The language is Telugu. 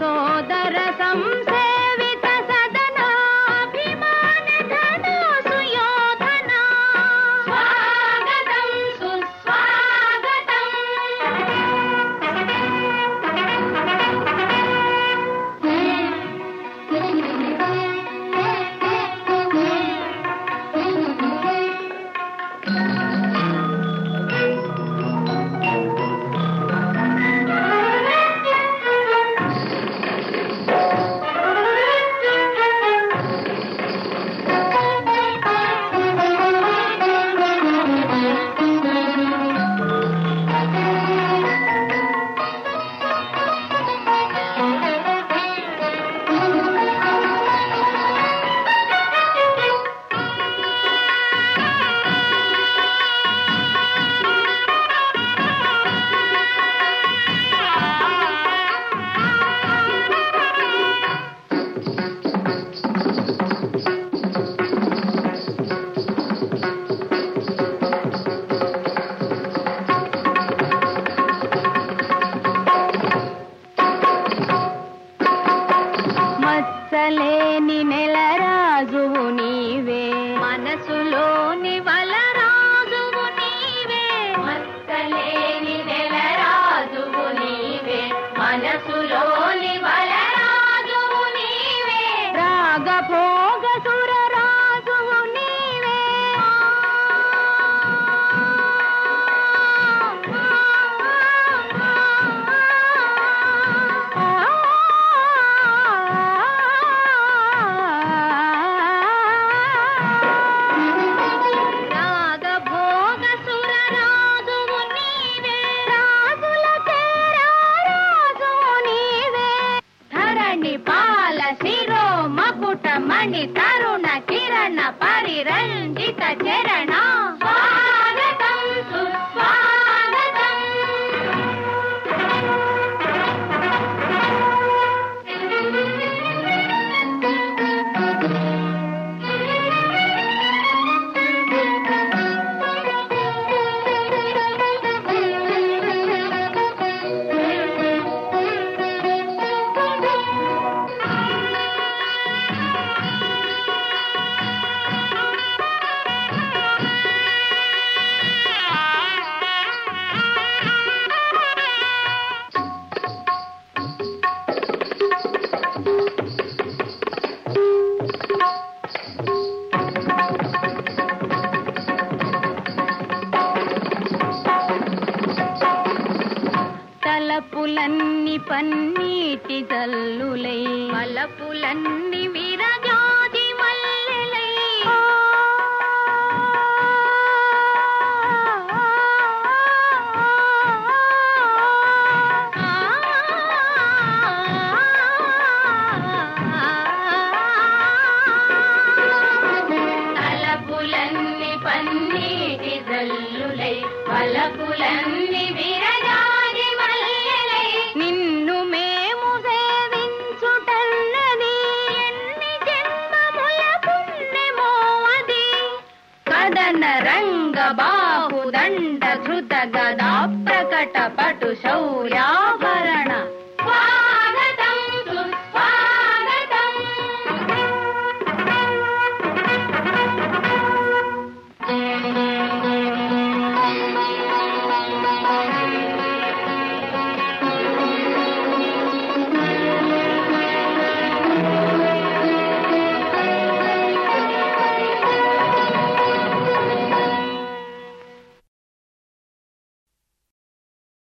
सोदरसंसेवि మచ్చలేని నెల రాజువు నీవే. మనసులోని వల రాజువు నీవే. మత్తలేని నెల రాజువు నీవే. మనసులో ಚರಣ మలపులన్ని పన్నీటి జల్లులై మలపులన్ని విరజాది మల్లెలై తలపులన్ని పన్నీటి జల్లులై మలపులన్ని रङ्गबाहु दण्डकृतगदा प्रकटपटुशौया